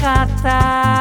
kata.